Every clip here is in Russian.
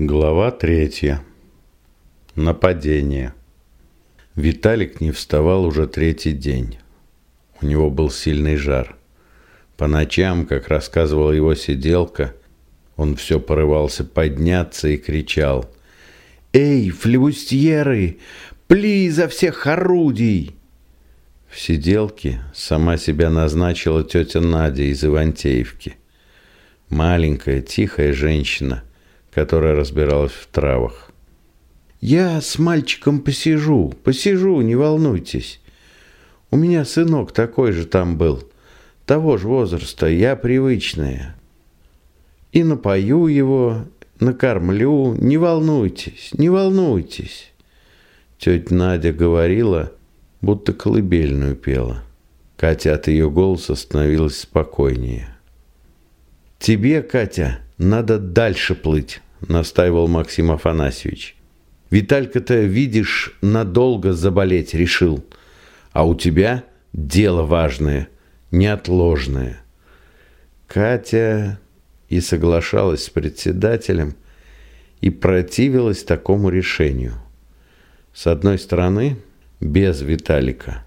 Глава третья. Нападение. Виталик не вставал уже третий день. У него был сильный жар. По ночам, как рассказывала его сиделка, он все порывался подняться и кричал. «Эй, флебустьеры, пли изо всех орудий!» В сиделке сама себя назначила тетя Надя из Ивантеевки. Маленькая, тихая женщина, которая разбиралась в травах. «Я с мальчиком посижу, посижу, не волнуйтесь. У меня сынок такой же там был, того же возраста, я привычная. И напою его, накормлю, не волнуйтесь, не волнуйтесь». Тетя Надя говорила, будто колыбельную пела. Катя от ее голоса становилась спокойнее. «Тебе, Катя, надо дальше плыть», – настаивал Максим Афанасьевич. «Виталька-то, видишь, надолго заболеть решил, а у тебя дело важное, неотложное». Катя и соглашалась с председателем, и противилась такому решению. С одной стороны, без Виталика,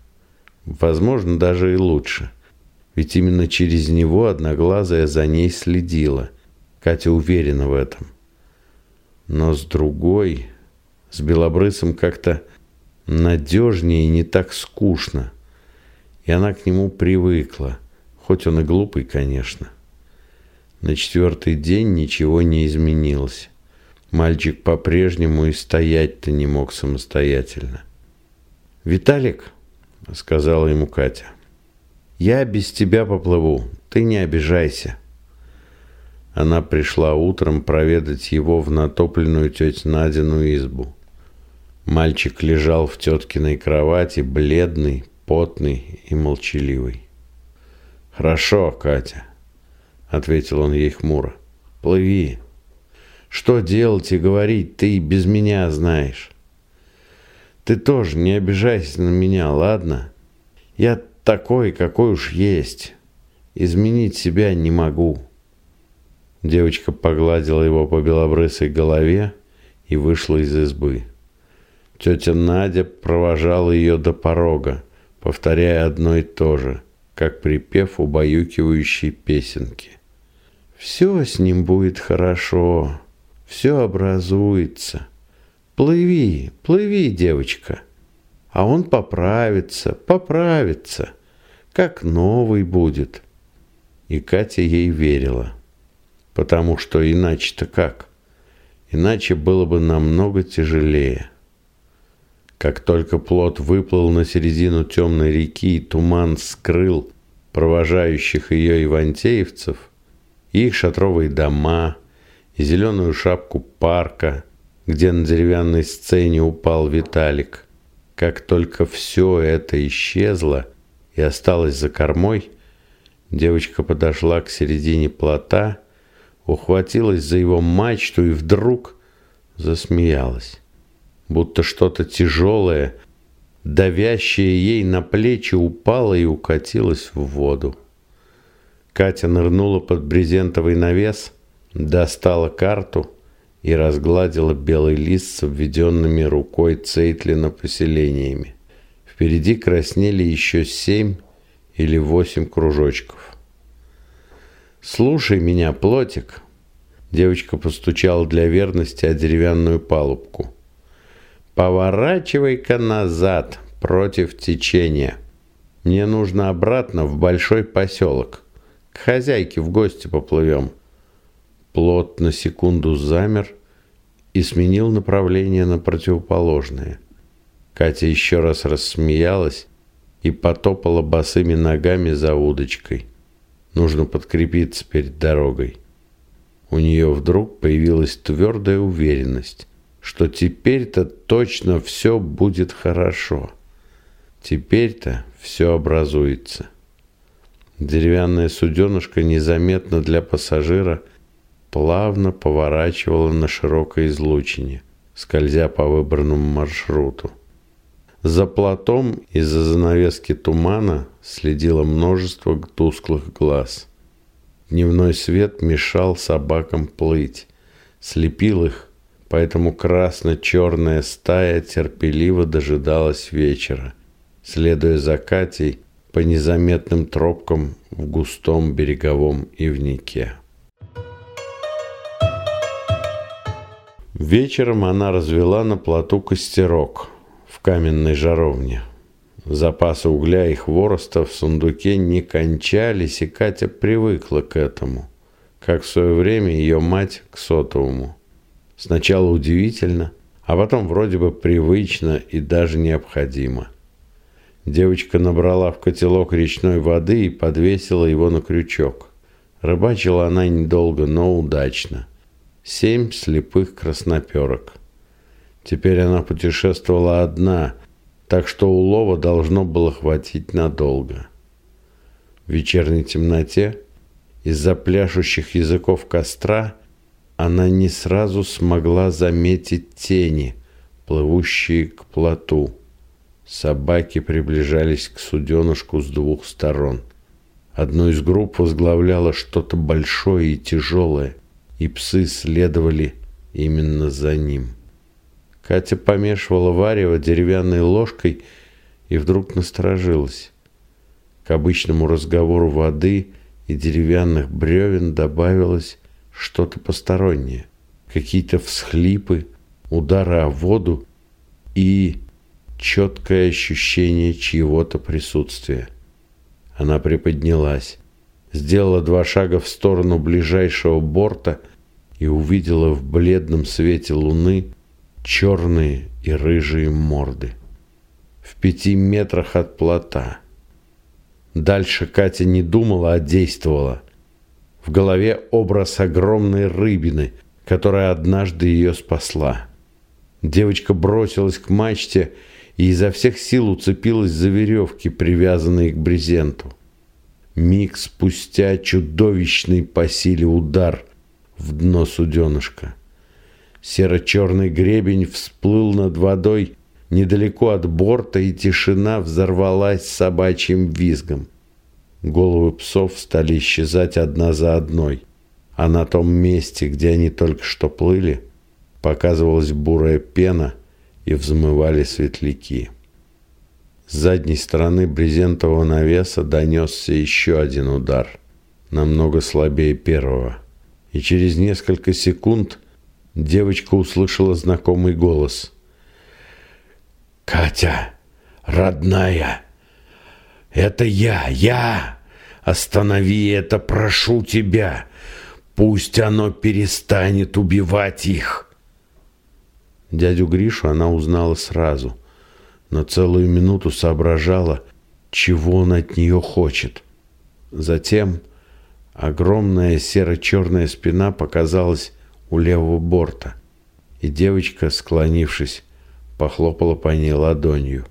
возможно, даже и лучше – ведь именно через него одноглазая за ней следила. Катя уверена в этом. Но с другой, с Белобрысом как-то надежнее и не так скучно. И она к нему привыкла, хоть он и глупый, конечно. На четвертый день ничего не изменилось. Мальчик по-прежнему и стоять-то не мог самостоятельно. «Виталик», — сказала ему Катя, — я без тебя поплыву, ты не обижайся. Она пришла утром проведать его в натопленную теть Надину избу. Мальчик лежал в теткиной кровати, бледный, потный и молчаливый. «Хорошо, Катя», — ответил он ей хмуро. «Плыви. Что делать и говорить, ты без меня знаешь. Ты тоже не обижайся на меня, ладно? Я такой, какой уж есть. Изменить себя не могу. Девочка погладила его по белобрысой голове и вышла из избы. Тетя Надя провожала ее до порога, повторяя одно и то же, как припев убаюкивающей песенки. «Все с ним будет хорошо, все образуется. Плыви, плыви, девочка!» А он поправится, поправится, как новый будет. И Катя ей верила. Потому что иначе-то как? Иначе было бы намного тяжелее. Как только плот выплыл на середину темной реки, и туман скрыл провожающих ее ивантеевцев, их шатровые дома, и зеленую шапку парка, где на деревянной сцене упал Виталик – как только все это исчезло и осталось за кормой, девочка подошла к середине плота, ухватилась за его мачту и вдруг засмеялась. Будто что-то тяжелое, давящее ей на плечи, упало и укатилось в воду. Катя нырнула под брезентовый навес, достала карту – и разгладила белый лист с обведенными рукой Цейтлина поселениями. Впереди краснели еще семь или восемь кружочков. «Слушай меня, плотик!» Девочка постучала для верности о деревянную палубку. «Поворачивай-ка назад, против течения. Мне нужно обратно в большой поселок. К хозяйке в гости поплывем». Плот на секунду замер и сменил направление на противоположное. Катя еще раз рассмеялась и потопала босыми ногами за удочкой. Нужно подкрепиться перед дорогой. У нее вдруг появилась твердая уверенность, что теперь-то точно все будет хорошо. Теперь-то все образуется. Деревянная суденышко незаметно для пассажира плавно поворачивала на широкой излучине, скользя по выбранному маршруту. За платом из-за занавески тумана следило множество тусклых глаз. Дневной свет мешал собакам плыть, слепил их, поэтому красно-черная стая терпеливо дожидалась вечера, следуя за Катей по незаметным тропкам в густом береговом ивнике. Вечером она развела на плоту костерок каменной жаровне. Запасы угля и хвороста в сундуке не кончались, и Катя привыкла к этому, как в свое время ее мать к сотовому. Сначала удивительно, а потом вроде бы привычно и даже необходимо. Девочка набрала в котелок речной воды и подвесила его на крючок. Рыбачила она недолго, но удачно. Семь слепых красноперок. Теперь она путешествовала одна, так что улова должно было хватить надолго. В вечерней темноте из-за пляшущих языков костра она не сразу смогла заметить тени, плывущие к плоту. Собаки приближались к суденышку с двух сторон. Одну из групп возглавляло что-то большое и тяжелое, и псы следовали именно за ним. Катя помешивала варево деревянной ложкой и вдруг насторожилась. К обычному разговору воды и деревянных бревен добавилось что-то постороннее. Какие-то всхлипы, удары о воду и четкое ощущение чьего-то присутствия. Она приподнялась, сделала два шага в сторону ближайшего борта и увидела в бледном свете луны черные и рыжие морды. В пяти метрах от плота. Дальше Катя не думала, а действовала. В голове образ огромной рыбины, которая однажды ее спасла. Девочка бросилась к мачте и изо всех сил уцепилась за веревки, привязанные к брезенту. Миг спустя чудовищный по силе удар в дно суденышка. Серо-черный гребень всплыл над водой недалеко от борта, и тишина взорвалась собачьим визгом. Головы псов стали исчезать одна за одной, а на том месте, где они только что плыли, показывалась бурая пена – и взмывали светляки. С задней стороны брезентового навеса донесся еще один удар, намного слабее первого. И через несколько секунд девочка услышала знакомый голос. «Катя, родная, это я, я! Останови это, прошу тебя! Пусть оно перестанет убивать их!» Дядю Гришу она узнала сразу, но целую минуту соображала, чего он от нее хочет. Затем огромная серо-черная спина показалась у левого борта, и девочка, склонившись, похлопала по ней ладонью.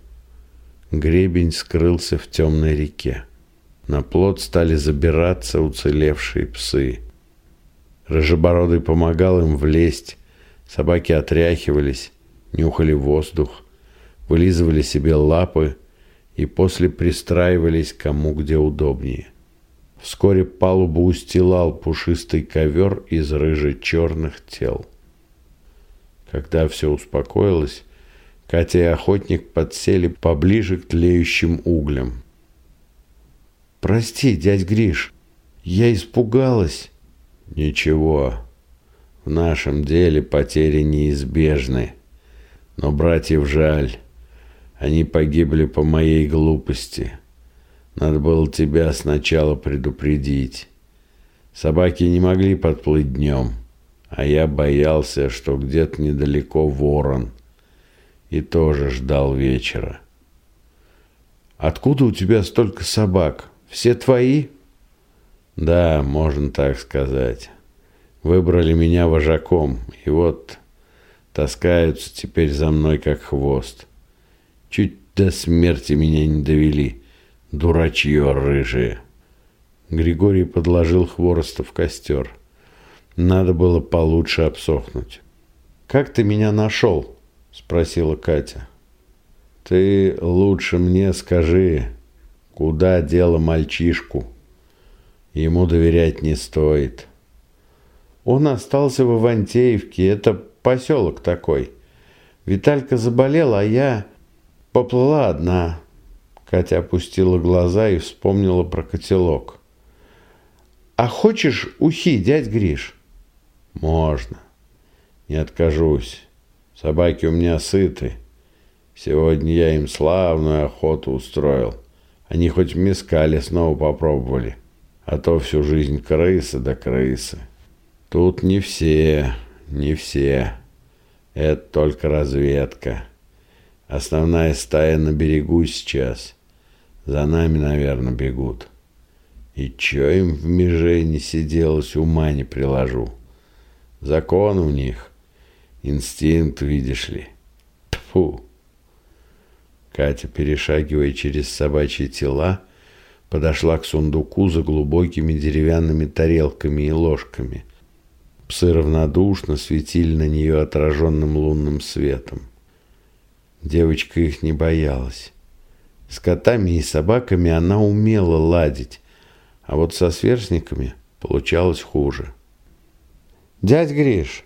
Гребень скрылся в темной реке. На плот стали забираться уцелевшие псы. Рыжебородый помогал им влезть, Собаки отряхивались, нюхали воздух, вылизывали себе лапы и после пристраивались кому где удобнее. Вскоре палубу устилал пушистый ковер из рыже-черных тел. Когда все успокоилось, Катя и охотник подсели поближе к тлеющим углям. «Прости, дядь Гриш, я испугалась». «Ничего, в нашем деле потери неизбежны. Но братьев жаль. Они погибли по моей глупости. Надо было тебя сначала предупредить. Собаки не могли подплыть днем, а я боялся, что где-то недалеко ворон. И тоже ждал вечера. «Откуда у тебя столько собак? Все твои?» «Да, можно так сказать» выбрали меня вожаком, и вот таскаются теперь за мной как хвост. Чуть до смерти меня не довели, дурачье рыжие. Григорий подложил хвороста в костер. Надо было получше обсохнуть. «Как ты меня нашел?» – спросила Катя. «Ты лучше мне скажи, куда дело мальчишку? Ему доверять не стоит». Он остался в Ивантеевке, это поселок такой. Виталька заболел, а я поплыла одна. Катя опустила глаза и вспомнила про котелок. «А хочешь ухи, дядь Гриш?» «Можно. Не откажусь. Собаки у меня сыты. Сегодня я им славную охоту устроил. Они хоть в мискале снова попробовали, а то всю жизнь крысы да крысы. Тут не все, не все. Это только разведка. Основная стая на берегу сейчас. За нами, наверное, бегут. И чё им в меже не сиделось, ума не приложу. Закон у них. Инстинкт, видишь ли. Тфу. Катя, перешагивая через собачьи тела, подошла к сундуку за глубокими деревянными тарелками и ложками. Псы равнодушно светили на нее отраженным лунным светом. Девочка их не боялась. С котами и собаками она умела ладить, а вот со сверстниками получалось хуже. «Дядь Гриш,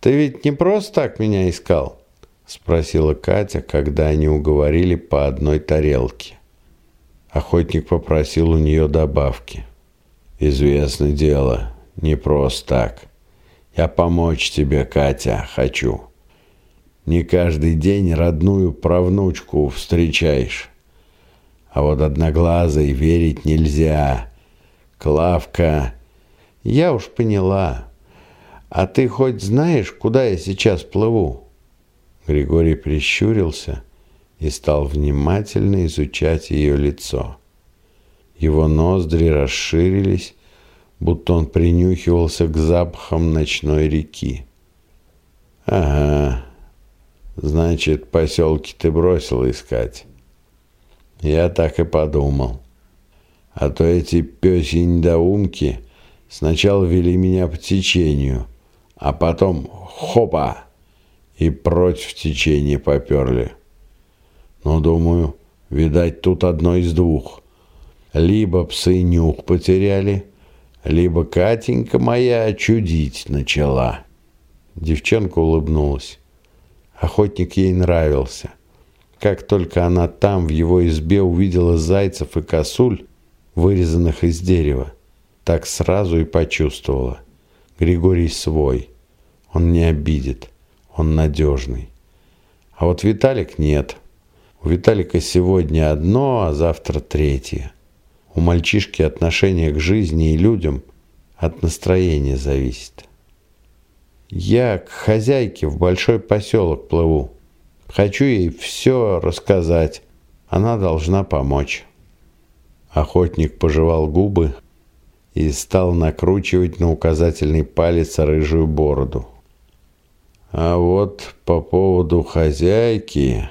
ты ведь не просто так меня искал?» – спросила Катя, когда они уговорили по одной тарелке. Охотник попросил у нее добавки. «Известное дело, не просто так. Я помочь тебе, Катя, хочу. Не каждый день родную правнучку встречаешь. А вот одноглазой верить нельзя. Клавка, я уж поняла. А ты хоть знаешь, куда я сейчас плыву? Григорий прищурился и стал внимательно изучать ее лицо. Его ноздри расширились, будто он принюхивался к запахам ночной реки. «Ага, значит, поселки ты бросил искать». Я так и подумал. А то эти пёсьи недоумки сначала вели меня по течению, а потом хопа и против течения поперли. Но, думаю, видать, тут одно из двух. Либо псы нюх потеряли, либо Катенька моя чудить начала. Девчонка улыбнулась. Охотник ей нравился. Как только она там, в его избе, увидела зайцев и косуль, вырезанных из дерева, так сразу и почувствовала. Григорий свой. Он не обидит. Он надежный. А вот Виталик нет. У Виталика сегодня одно, а завтра третье. У мальчишки отношение к жизни и людям от настроения зависит. Я к хозяйке в большой поселок плыву. Хочу ей все рассказать. Она должна помочь. Охотник пожевал губы и стал накручивать на указательный палец рыжую бороду. А вот по поводу хозяйки...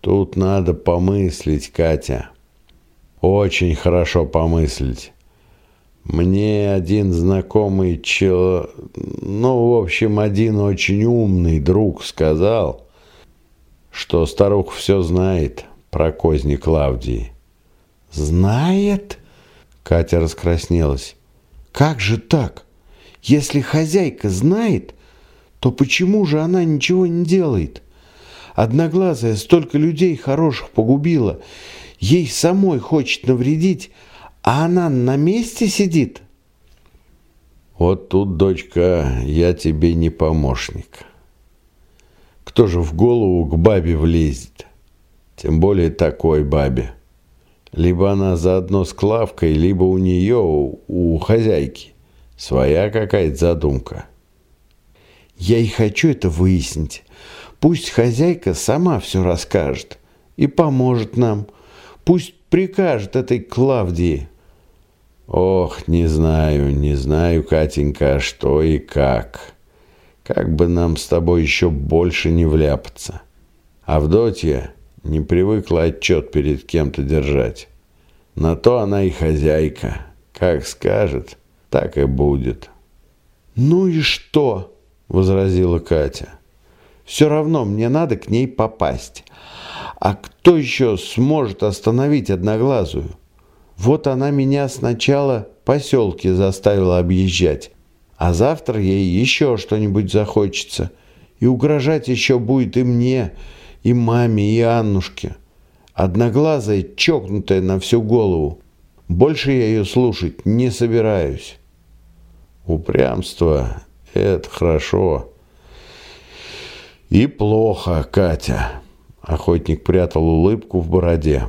Тут надо помыслить, Катя. Очень хорошо помыслить. Мне один знакомый чел... Ну, в общем, один очень умный друг сказал, что старуха все знает про козни Клавдии. «Знает?» Катя раскраснелась. «Как же так? Если хозяйка знает, то почему же она ничего не делает? Одноглазая столько людей хороших погубила, ей самой хочет навредить, а она на месте сидит? Вот тут, дочка, я тебе не помощник. Кто же в голову к бабе влезет? Тем более такой бабе. Либо она заодно с Клавкой, либо у нее, у хозяйки, своя какая-то задумка. Я и хочу это выяснить. Пусть хозяйка сама все расскажет и поможет нам. Пусть прикажет этой Клавдии. Ох, не знаю, не знаю, Катенька, что и как. Как бы нам с тобой еще больше не вляпаться. Авдотья не привыкла отчет перед кем-то держать. На то она и хозяйка. Как скажет, так и будет. «Ну и что?» – возразила Катя. «Все равно мне надо к ней попасть. А кто еще сможет остановить Одноглазую? Вот она меня сначала поселки заставила объезжать, А завтра ей еще что-нибудь захочется. И угрожать еще будет и мне, и маме, и Аннушке. Одноглазая, чокнутая на всю голову. Больше я ее слушать не собираюсь. Упрямство – это хорошо. И плохо, Катя. Охотник прятал улыбку в бороде.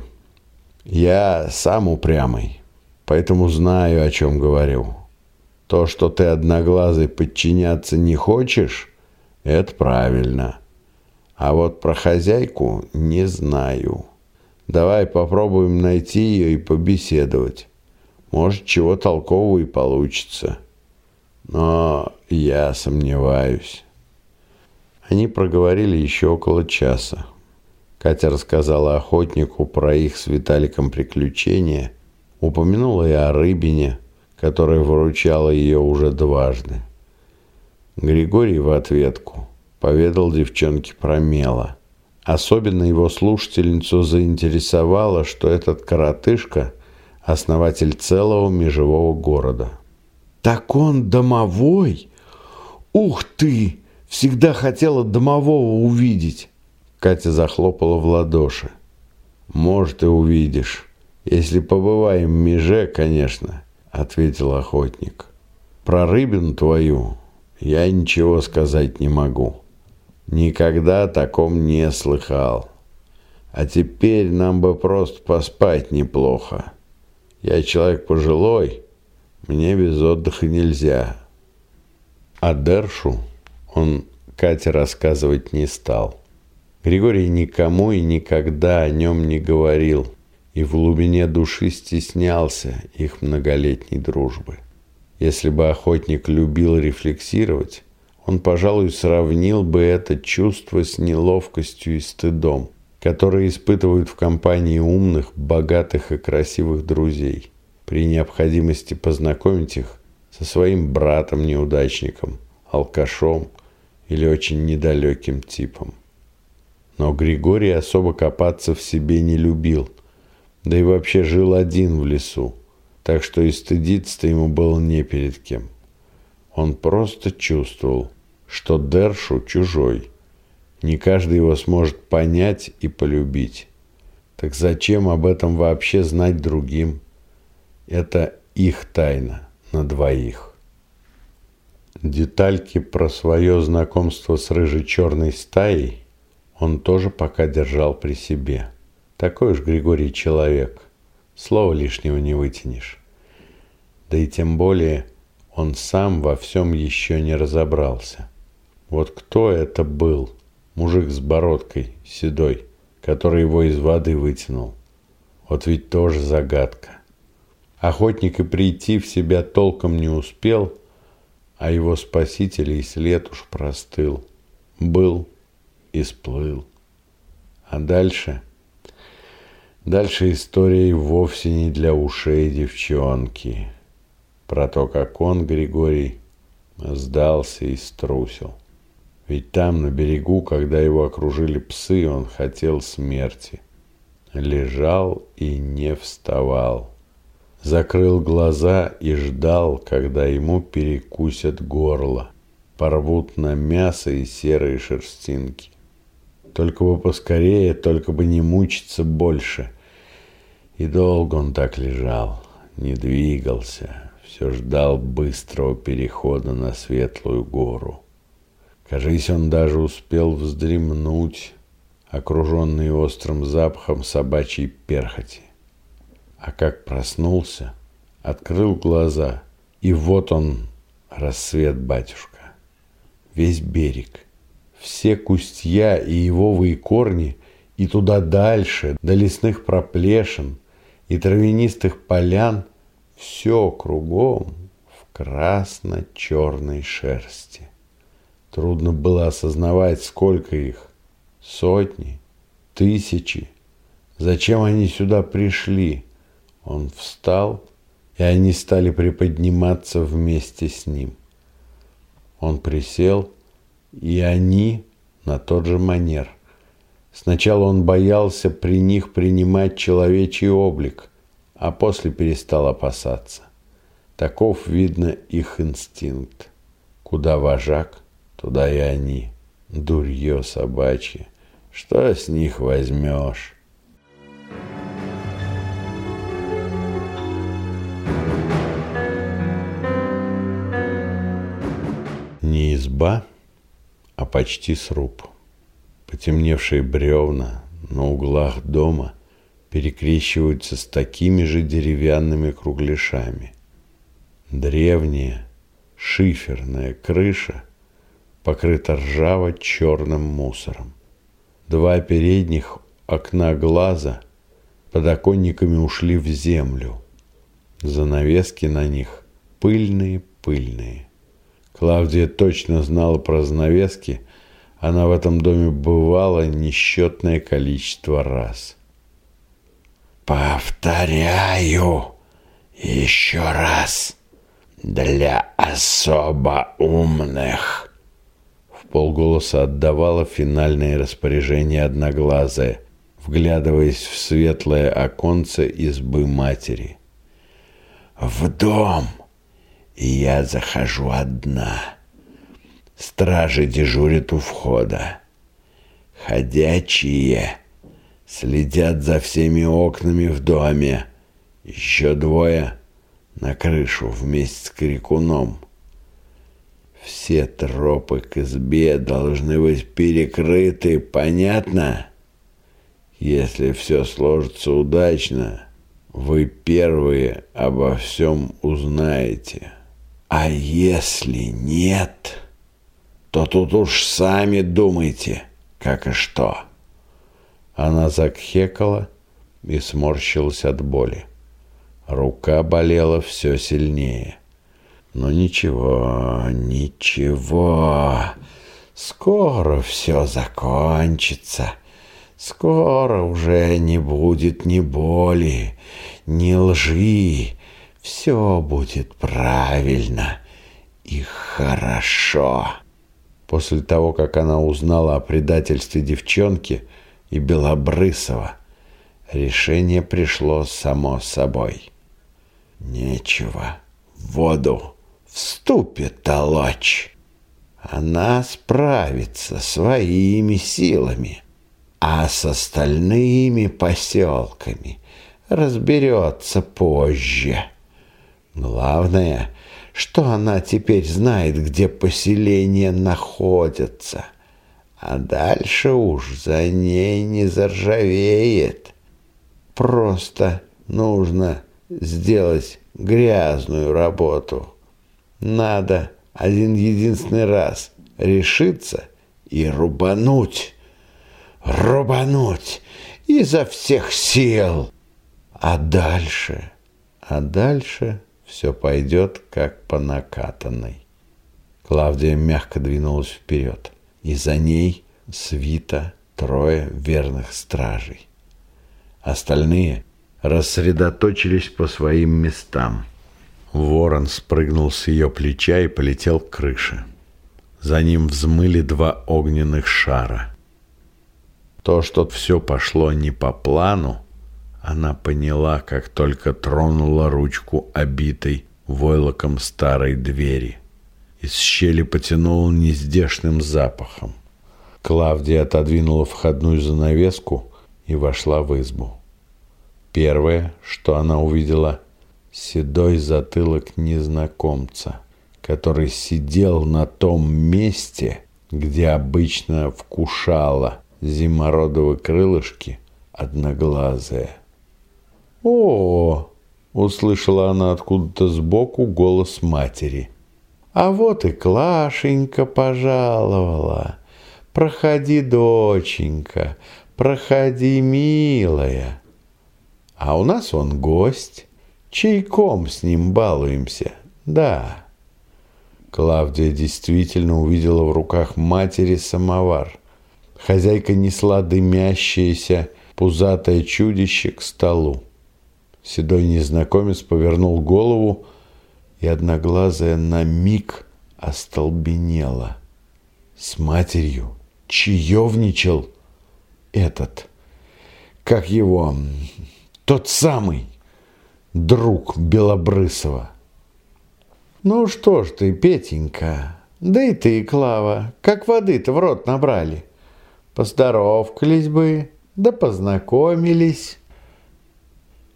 Я сам упрямый, поэтому знаю, о чем говорю. То, что ты одноглазый подчиняться не хочешь, это правильно. А вот про хозяйку не знаю. Давай попробуем найти ее и побеседовать. Может, чего толкового и получится. Но я сомневаюсь. Они проговорили еще около часа. Катя рассказала охотнику про их с Виталиком приключения, упомянула и о рыбине, которая выручала ее уже дважды. Григорий в ответку поведал девчонке про мела – Особенно его слушательницу заинтересовало, что этот коротышка – основатель целого межевого города. «Так он домовой? Ух ты! Всегда хотела домового увидеть!» Катя захлопала в ладоши. «Может, и увидишь. Если побываем в меже, конечно», – ответил охотник. «Про рыбину твою я ничего сказать не могу». Никогда о таком не слыхал. А теперь нам бы просто поспать неплохо. Я человек пожилой, мне без отдыха нельзя. А Дершу он Кате рассказывать не стал. Григорий никому и никогда о нем не говорил и в глубине души стеснялся их многолетней дружбы. Если бы охотник любил рефлексировать, он, пожалуй, сравнил бы это чувство с неловкостью и стыдом, которые испытывают в компании умных, богатых и красивых друзей, при необходимости познакомить их со своим братом-неудачником, алкашом или очень недалеким типом. Но Григорий особо копаться в себе не любил, да и вообще жил один в лесу, так что и стыдиться-то ему было не перед кем. Он просто чувствовал, что Дершу чужой. Не каждый его сможет понять и полюбить. Так зачем об этом вообще знать другим? Это их тайна на двоих. Детальки про свое знакомство с рыжей-черной стаей он тоже пока держал при себе. Такой уж Григорий человек. Слова лишнего не вытянешь. Да и тем более он сам во всем еще не разобрался. Вот кто это был? Мужик с бородкой, седой, который его из воды вытянул. Вот ведь тоже загадка. Охотник и прийти в себя толком не успел, а его спаситель и след уж простыл. Был и сплыл. А дальше... Дальше история вовсе не для ушей девчонки. Про то, как он, Григорий, сдался и струсил. Ведь там, на берегу, когда его окружили псы, он хотел смерти. Лежал и не вставал. Закрыл глаза и ждал, когда ему перекусят горло. Порвут на мясо и серые шерстинки. Только бы поскорее, только бы не мучиться больше. И долго он так лежал, не двигался, все ждал быстрого перехода на светлую гору. Кажись, он даже успел вздремнуть, окруженный острым запахом собачьей перхоти. А как проснулся, открыл глаза, и вот он, рассвет батюшка. Весь берег, все кустья и ивовые корни, и туда дальше, до лесных проплешин и травянистых полян, все кругом в красно-черной шерсти. Трудно было осознавать, сколько их. Сотни, тысячи. Зачем они сюда пришли? Он встал, и они стали приподниматься вместе с ним. Он присел, и они на тот же манер. Сначала он боялся при них принимать человечий облик, а после перестал опасаться. Таков, видно, их инстинкт. Куда вожак, туда и они. Дурье собачье. Что с них возьмешь? Не изба, а почти сруб. Потемневшие бревна на углах дома перекрещиваются с такими же деревянными кругляшами. Древняя шиферная крыша покрыта ржаво-черным мусором. Два передних окна глаза подоконниками ушли в землю. Занавески на них пыльные-пыльные. Клавдия точно знала про занавески, она в этом доме бывала несчетное количество раз. «Повторяю еще раз, для особо умных!» В полголоса отдавала финальное распоряжение одноглазая, вглядываясь в светлое оконце избы матери. «В дом я захожу одна». Стражи дежурят у входа. Ходячие следят за всеми окнами в доме. Еще двое на крышу вместе с крикуном. Все тропы к избе должны быть перекрыты, понятно? Если все сложится удачно, вы первые обо всем узнаете. А если нет то тут уж сами думайте, как и что». Она закхекала и сморщилась от боли. Рука болела все сильнее. Но ничего, ничего. Скоро все закончится. Скоро уже не будет ни боли, ни лжи. Все будет правильно и хорошо. После того, как она узнала о предательстве девчонки и Белобрысова, решение пришло само собой. Нечего в воду вступит толочь. Она справится своими силами, а с остальными поселками разберется позже. Главное — что она теперь знает, где поселения находятся. А дальше уж за ней не заржавеет. Просто нужно сделать грязную работу. Надо один единственный раз решиться и рубануть. Рубануть изо всех сил. А дальше, а дальше все пойдет как по накатанной. Клавдия мягко двинулась вперед, и за ней свита трое верных стражей. Остальные рассредоточились по своим местам. Ворон спрыгнул с ее плеча и полетел к крыше. За ним взмыли два огненных шара. То, что все пошло не по плану, она поняла, как только тронула ручку обитой войлоком старой двери. Из щели потянуло нездешным запахом. Клавдия отодвинула входную занавеску и вошла в избу. Первое, что она увидела, седой затылок незнакомца, который сидел на том месте, где обычно вкушала зимородовые крылышки одноглазая. «О!» — услышала она откуда-то сбоку голос матери. «А вот и Клашенька пожаловала. Проходи, доченька, проходи, милая. А у нас он гость, чайком с ним балуемся, да». Клавдия действительно увидела в руках матери самовар. Хозяйка несла дымящееся пузатое чудище к столу. Седой незнакомец повернул голову, и одноглазая на миг остолбенела. С матерью чаевничал этот, как его, тот самый друг Белобрысова. «Ну что ж ты, Петенька, Да и ты, Клава, как воды-то в рот набрали. Поздоровкались бы, да познакомились.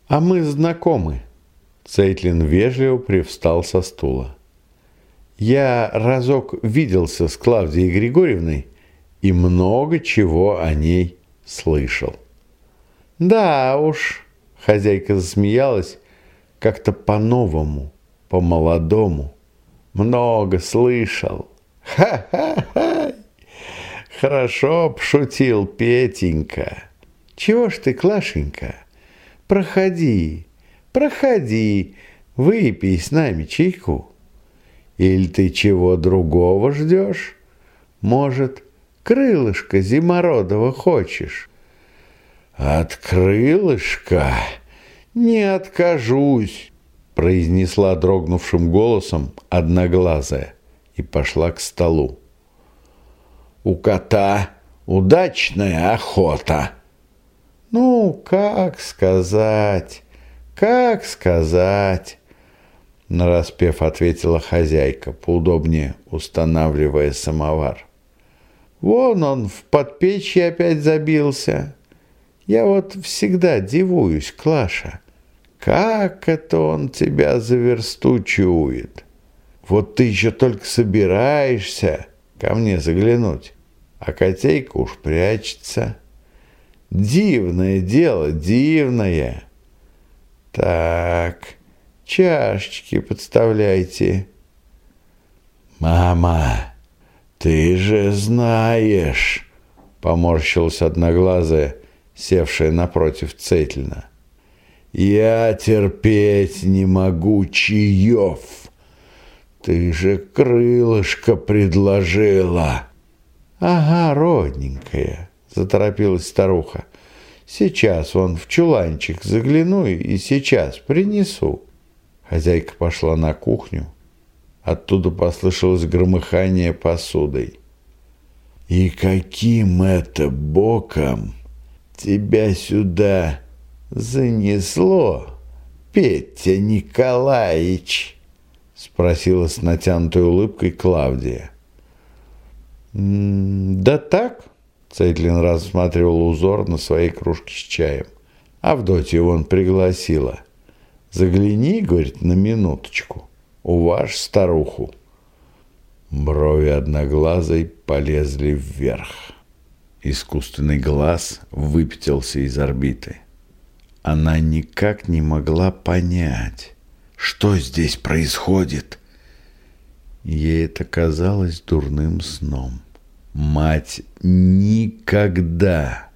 А мы знакомы. Цейтлин вежливо привстал со стула. Я разок виделся с Клавдией Григорьевной и много чего о ней слышал. Да уж, хозяйка засмеялась как-то по-новому, по-молодому. Много слышал. Ха-ха-ха! Хорошо пошутил Петенька. Чего ж ты, Клашенька? Проходи, проходи, выпей с нами чайку. Или ты чего другого ждешь? Может, крылышко зимородого хочешь? От крылышка не откажусь, произнесла дрогнувшим голосом одноглазая и пошла к столу. У кота удачная охота. Ну, как сказать, как сказать, нараспев ответила хозяйка, поудобнее устанавливая самовар. Вон он в подпечье опять забился. Я вот всегда дивуюсь, Клаша. Как это он тебя за? Вот ты еще только собираешься ко мне заглянуть, а котейка уж прячется. Дивное дело, дивное. Так, чашечки подставляйте. Мама, ты же знаешь, поморщилась одноглазая, севшая напротив Цетлина. Я терпеть не могу чаев. Ты же крылышко предложила. Ага, родненькая, заторопилась старуха. Сейчас он в чуланчик загляну и сейчас принесу. Хозяйка пошла на кухню. Оттуда послышалось громыхание посудой. «И каким это боком тебя сюда занесло, Петя Николаевич?» — спросила с натянутой улыбкой Клавдия. «Да так», — Цейтлин рассматривал узор на своей кружке с чаем. Авдотья он пригласила. «Загляни, — говорит, — на минуточку, у ваш старуху». Брови одноглазой полезли вверх. Искусственный глаз выпятился из орбиты. Она никак не могла понять, что здесь происходит. Ей это казалось дурным сном. Мать никогда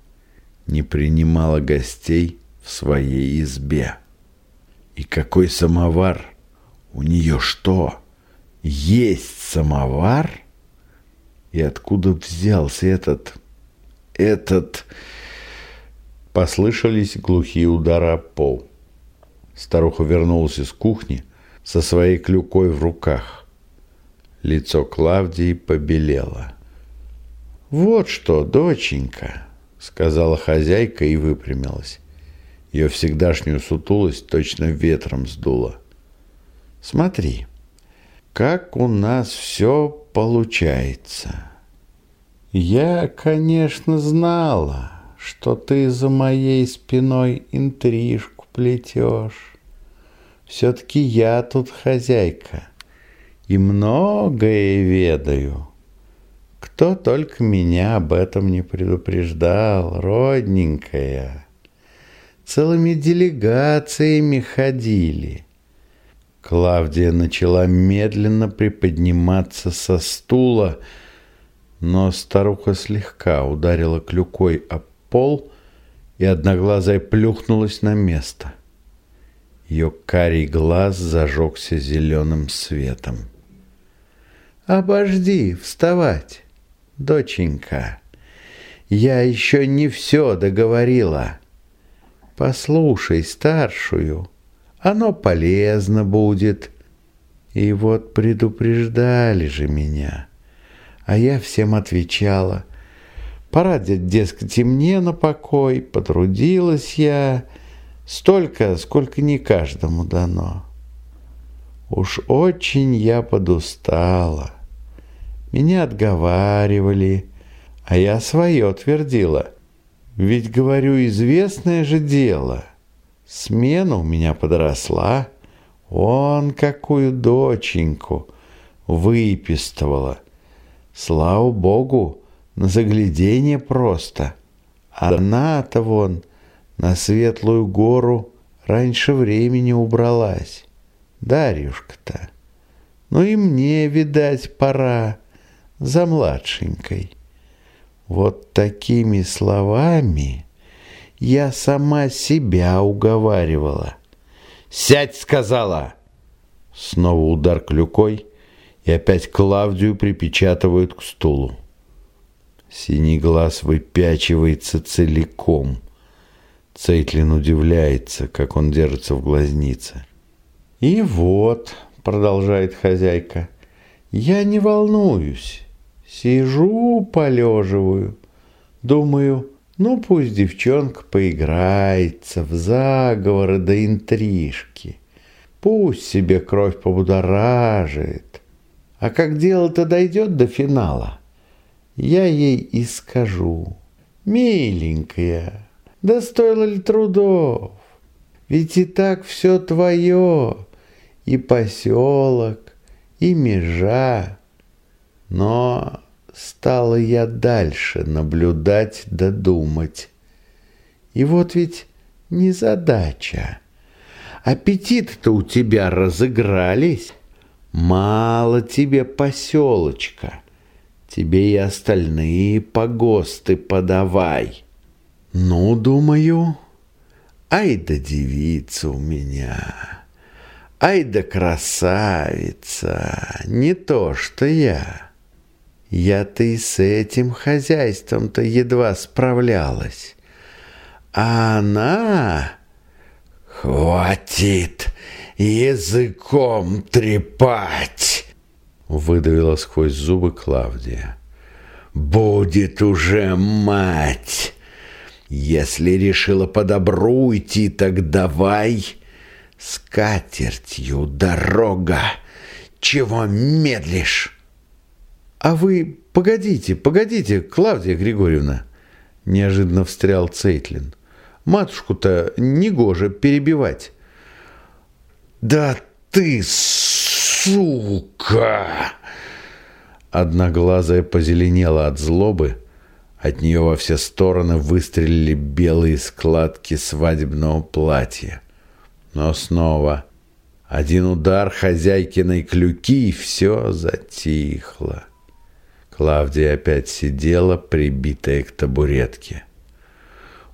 не принимала гостей в своей избе. И какой самовар? У нее что? Есть самовар? И откуда взялся этот... этот... Послышались глухие удары о пол. Старуха вернулась из кухни со своей клюкой в руках. Лицо Клавдии побелело. «Вот что, доченька», — сказала хозяйка и выпрямилась. Ее всегдашнюю сутулость точно ветром сдуло. «Смотри, как у нас все получается. Я, конечно, знала» что ты за моей спиной интрижку плетешь. Все-таки я тут хозяйка и многое ведаю. Кто только меня об этом не предупреждал, родненькая. Целыми делегациями ходили. Клавдия начала медленно приподниматься со стула, но старуха слегка ударила клюкой об пол, и одноглазая плюхнулась на место. Ее карий глаз зажегся зеленым светом. «Обожди вставать, доченька. Я еще не все договорила. Послушай старшую, оно полезно будет. И вот предупреждали же меня, а я всем отвечала – Пора, дескать, и мне на покой, потрудилась я, столько, сколько не каждому дано. Уж очень я подустала. Меня отговаривали, а я свое твердила. Ведь, говорю, известное же дело. Смена у меня подросла. Он какую доченьку выпистывала. Слава богу, на заглядение просто. Она-то вон на светлую гору раньше времени убралась. Дарюшка-то. Ну и мне, видать, пора за младшенькой. Вот такими словами я сама себя уговаривала. «Сядь!» — сказала. Снова удар клюкой, и опять Клавдию припечатывают к стулу. Синий глаз выпячивается целиком. Цейтлин удивляется, как он держится в глазнице. «И вот», — продолжает хозяйка, — «я не волнуюсь. Сижу, полеживаю. Думаю, ну пусть девчонка поиграется в заговоры да интрижки. Пусть себе кровь побудоражит. А как дело-то дойдет до финала, я ей и скажу. Миленькая, да стоило ли трудов? Ведь и так все твое, и поселок, и межа. Но стала я дальше наблюдать да думать. И вот ведь не задача. Аппетиты-то у тебя разыгрались. Мало тебе поселочка. Тебе и остальные погосты подавай. Ну, думаю, ай да девица у меня, ай да красавица, не то что я. Я-то и с этим хозяйством-то едва справлялась. А она... «Хватит языком трепать!» Выдавила сквозь зубы Клавдия. «Будет уже мать! Если решила по добру идти, так давай с катертью дорога! Чего медлишь?» «А вы погодите, погодите, Клавдия Григорьевна!» Неожиданно встрял Цейтлин. «Матушку-то негоже перебивать». «Да ты, сука!» Одноглазая позеленела от злобы. От нее во все стороны выстрелили белые складки свадебного платья. Но снова один удар хозяйкиной клюки, и все затихло. Клавдия опять сидела, прибитая к табуретке.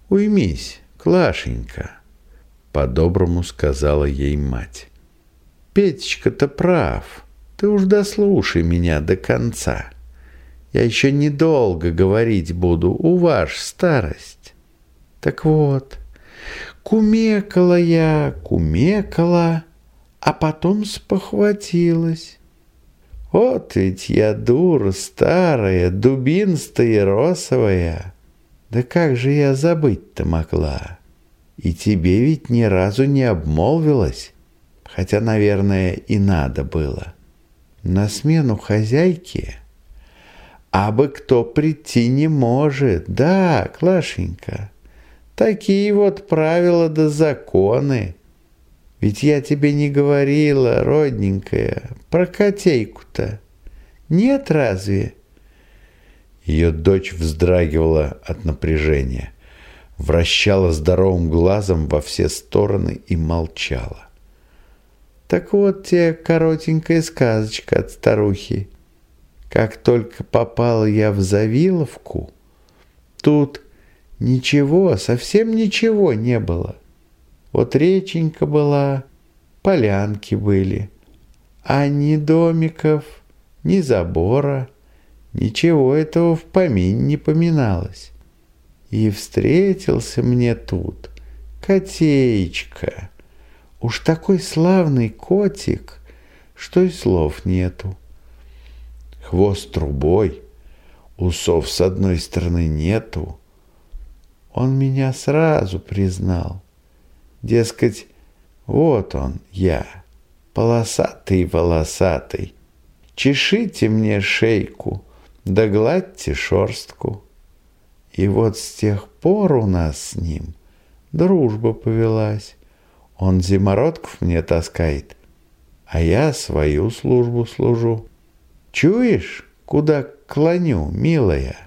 «Уймись, Клашенька», — по-доброму сказала ей мать. «Петечка-то прав. Ты уж дослушай меня до конца. Я еще недолго говорить буду, у ваш старость. Так вот, кумекала я, кумекала, а потом спохватилась». Вот ведь я дура старая, дубинстая росовая. Да как же я забыть-то могла? И тебе ведь ни разу не обмолвилась, хотя, наверное, и надо было. На смену хозяйки а бы кто прийти не может. Да, Клашенька, такие вот правила да законы. Ведь я тебе не говорила, родненькая, про котейку-то. Нет разве?» Ее дочь вздрагивала от напряжения, вращала здоровым глазом во все стороны и молчала. «Так вот тебе коротенькая сказочка от старухи. Как только попала я в Завиловку, тут ничего, совсем ничего не было. Вот реченька была, полянки были, а ни домиков, ни забора, ничего этого в помин не поминалось. И встретился мне тут котеечка, уж такой славный котик, что и слов нету. Хвост трубой, усов с одной стороны нету. Он меня сразу признал. Дескать, вот он, я, полосатый-волосатый. чешите мне шейку, да гладьте шорстку. И вот с тех пор у нас с ним дружба повелась. Он зимородков мне таскает, а я свою службу служу. Чуешь, куда клоню, милая?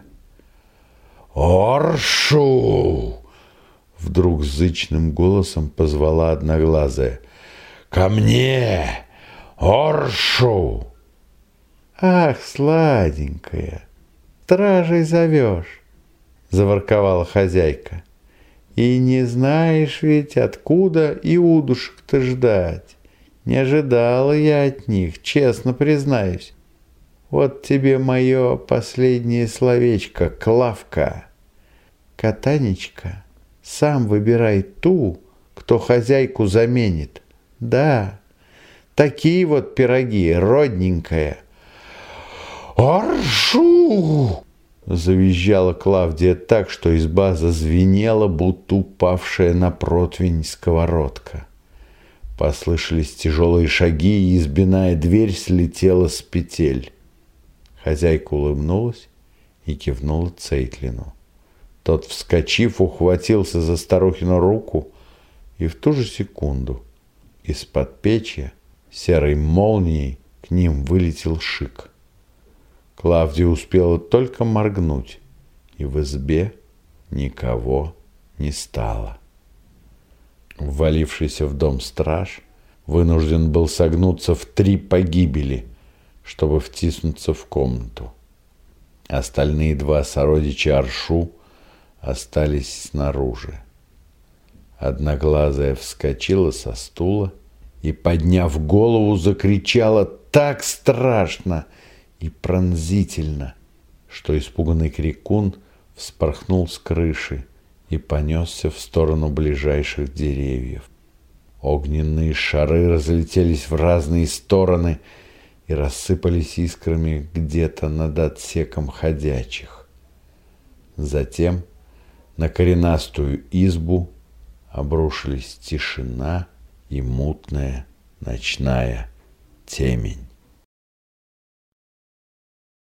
«Оршу!» Вдруг зычным голосом позвала одноглазая. «Ко мне! Оршу!» «Ах, сладенькая, стражей зовешь!» Заворковала хозяйка. «И не знаешь ведь, откуда и удушек-то ждать. Не ожидала я от них, честно признаюсь. Вот тебе мое последнее словечко, Клавка. Катанечка, сам выбирай ту, кто хозяйку заменит. Да, такие вот пироги, родненькая. «Аршу!» Завизжала Клавдия так, что изба зазвенела, будто упавшая на противень сковородка. Послышались тяжелые шаги, и избиная дверь слетела с петель. Хозяйка улыбнулась и кивнула Цейтлину. Тот, вскочив, ухватился за старухину руку, и в ту же секунду из-под печи серой молнией к ним вылетел шик. Клавдия успела только моргнуть, и в избе никого не стало. Ввалившийся в дом страж вынужден был согнуться в три погибели – чтобы втиснуться в комнату. Остальные два сородича Аршу остались снаружи. Одноглазая вскочила со стула и, подняв голову, закричала так страшно и пронзительно, что испуганный крикун вспорхнул с крыши и понесся в сторону ближайших деревьев. Огненные шары разлетелись в разные стороны – и рассыпались искрами где-то над отсеком ходячих. Затем на коренастую избу обрушились тишина и мутная ночная темень.